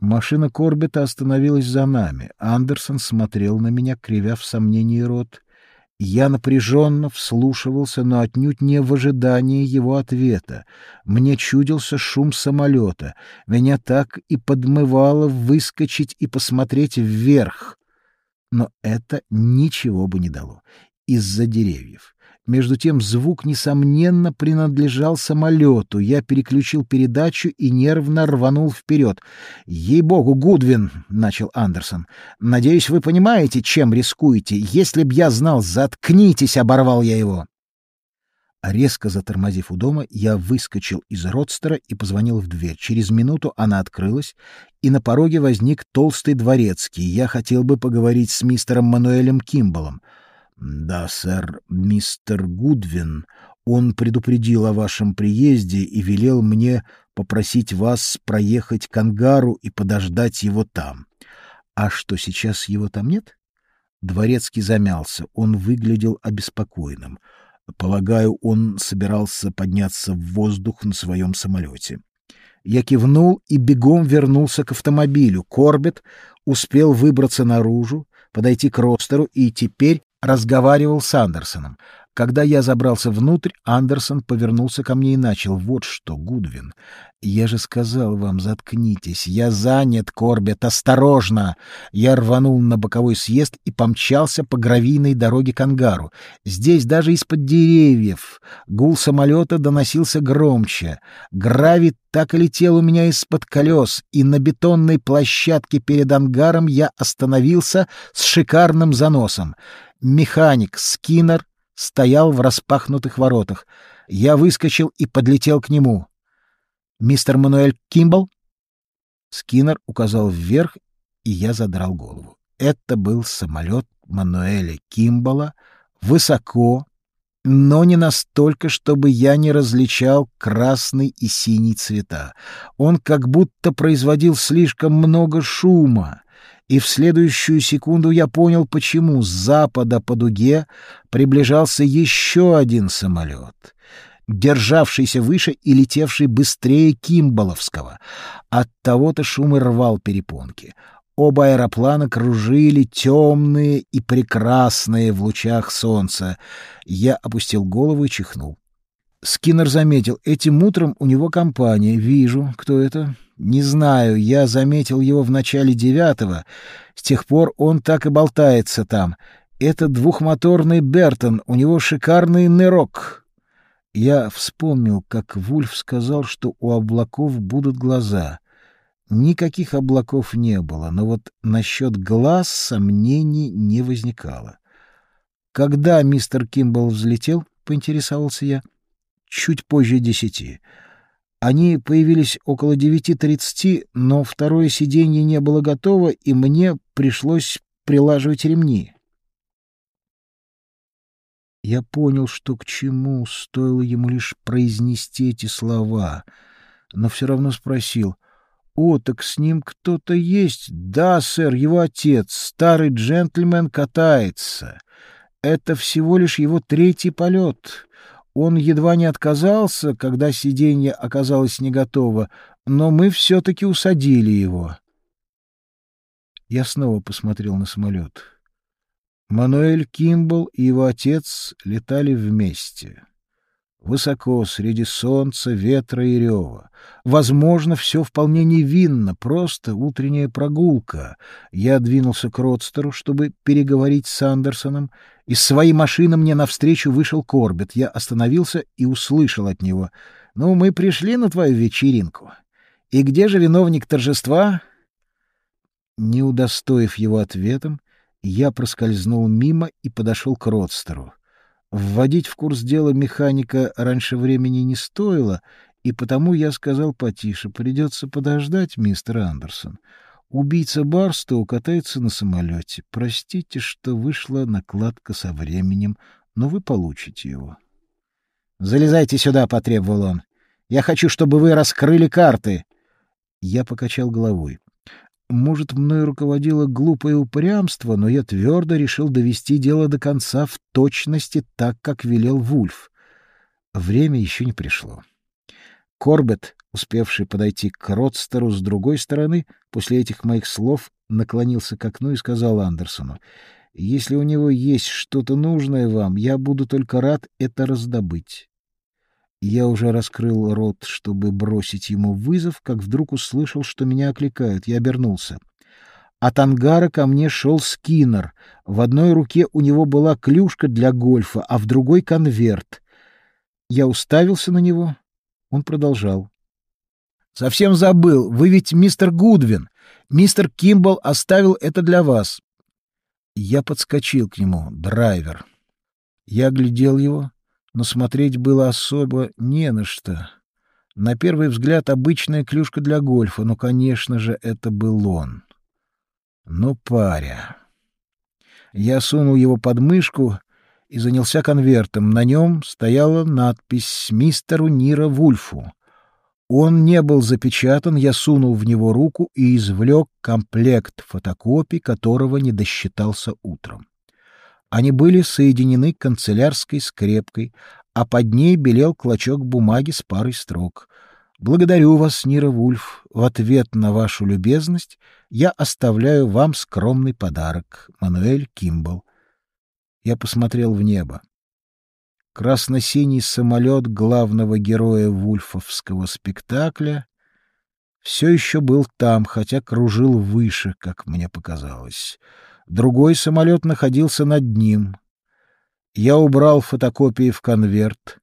Машина Корбета остановилась за нами. Андерсон смотрел на меня, кривя в сомнении рот. Я напряженно вслушивался, но отнюдь не в ожидании его ответа. Мне чудился шум самолета. Меня так и подмывало выскочить и посмотреть вверх. Но это ничего бы не дало. Из-за деревьев. Между тем звук, несомненно, принадлежал самолету. Я переключил передачу и нервно рванул вперед. «Ей-богу, Гудвин!» — начал Андерсон. «Надеюсь, вы понимаете, чем рискуете. Если б я знал, заткнитесь!» — оборвал я его. Резко затормозив у дома, я выскочил из родстера и позвонил в дверь. Через минуту она открылась, и на пороге возник толстый дворецкий. Я хотел бы поговорить с мистером Мануэлем Кимбалом. Да, сэр, мистер Гудвин. Он предупредил о вашем приезде и велел мне попросить вас проехать к ангару и подождать его там. А что, сейчас его там нет? Дворецкий замялся. Он выглядел обеспокоенным. Полагаю, он собирался подняться в воздух на своем самолете. Я кивнул и бегом вернулся к автомобилю. Корбет успел выбраться наружу, подойти к ростеру и теперь разговаривал с Андерсоном. Когда я забрался внутрь, Андерсон повернулся ко мне и начал. «Вот что, Гудвин, я же сказал вам, заткнитесь. Я занят, Корбет, осторожно!» Я рванул на боковой съезд и помчался по гравийной дороге к ангару. Здесь даже из-под деревьев гул самолета доносился громче. Гравий так и летел у меня из-под колес, и на бетонной площадке перед ангаром я остановился с шикарным заносом. Механик Скиннер стоял в распахнутых воротах. Я выскочил и подлетел к нему. «Мистер Мануэль Кимбл?» Скиннер указал вверх, и я задрал голову. Это был самолет Мануэля Кимбала, высоко, но не настолько, чтобы я не различал красный и синий цвета. Он как будто производил слишком много шума и в следующую секунду я понял, почему с запада по дуге приближался еще один самолет, державшийся выше и летевший быстрее Кимбаловского. От того-то шум и рвал перепонки. Оба аэроплана кружили темные и прекрасные в лучах солнца. Я опустил голову и чихнул. Скиннер заметил, этим утром у него компания. Вижу, кто это. Не знаю, я заметил его в начале девятого. С тех пор он так и болтается там. Это двухмоторный Бертон, у него шикарный нырок. Я вспомнил, как Вульф сказал, что у облаков будут глаза. Никаких облаков не было, но вот насчет глаз сомнений не возникало. Когда мистер Кимбл взлетел, поинтересовался я, чуть позже десяти. Они появились около девяти тридцати, но второе сиденье не было готово, и мне пришлось прилаживать ремни. Я понял, что к чему, стоило ему лишь произнести эти слова, но все равно спросил. «О, так с ним кто-то есть?» «Да, сэр, его отец, старый джентльмен, катается. Это всего лишь его третий полет. Он едва не отказался, когда сиденье оказалось не готово, но мы все-таки усадили его. Я снова посмотрел на самолет. Мануэль Кимбл и его отец летали вместе. Высоко, среди солнца, ветра и рева. Возможно, все вполне невинно, просто утренняя прогулка. Я двинулся к Родстеру, чтобы переговорить с Андерсоном. Из своей машины мне навстречу вышел Корбет. Я остановился и услышал от него. — Ну, мы пришли на твою вечеринку. И где же виновник торжества? Не удостоив его ответом, я проскользнул мимо и подошел к Родстеру. Вводить в курс дела механика раньше времени не стоило, и потому я сказал потише, придется подождать, мистер Андерсон. Убийца Барстоу катается на самолете. Простите, что вышла накладка со временем, но вы получите его. — Залезайте сюда, — потребовал он. — Я хочу, чтобы вы раскрыли карты. Я покачал головой. Может, мной руководило глупое упрямство, но я твердо решил довести дело до конца в точности так, как велел Вульф. Время еще не пришло. Корбет, успевший подойти к Ротстеру с другой стороны, после этих моих слов наклонился к окну и сказал Андерсону, «Если у него есть что-то нужное вам, я буду только рад это раздобыть». Я уже раскрыл рот, чтобы бросить ему вызов, как вдруг услышал, что меня окликают. Я обернулся. От ангара ко мне шел Скиннер. В одной руке у него была клюшка для гольфа, а в другой — конверт. Я уставился на него. Он продолжал. «Совсем забыл. Вы ведь мистер Гудвин. Мистер Кимбл оставил это для вас». Я подскочил к нему. Драйвер. Я глядел его, но смотреть было особо не на что. На первый взгляд обычная клюшка для гольфа, но, конечно же, это был он. Ну, паря. Я сунул его под мышку и занялся конвертом. На нем стояла надпись «Мистеру Нира Вульфу». Он не был запечатан, я сунул в него руку и извлек комплект фотокопий, которого не досчитался утром. Они были соединены канцелярской скрепкой, а под ней белел клочок бумаги с парой строк. Благодарю вас, Нира Вульф. В ответ на вашу любезность я оставляю вам скромный подарок. Мануэль Кимбл. Я посмотрел в небо. Красно-синий самолет главного героя вульфовского спектакля все еще был там, хотя кружил выше, как мне показалось. Другой самолет находился над ним. Я убрал фотокопии в конверт,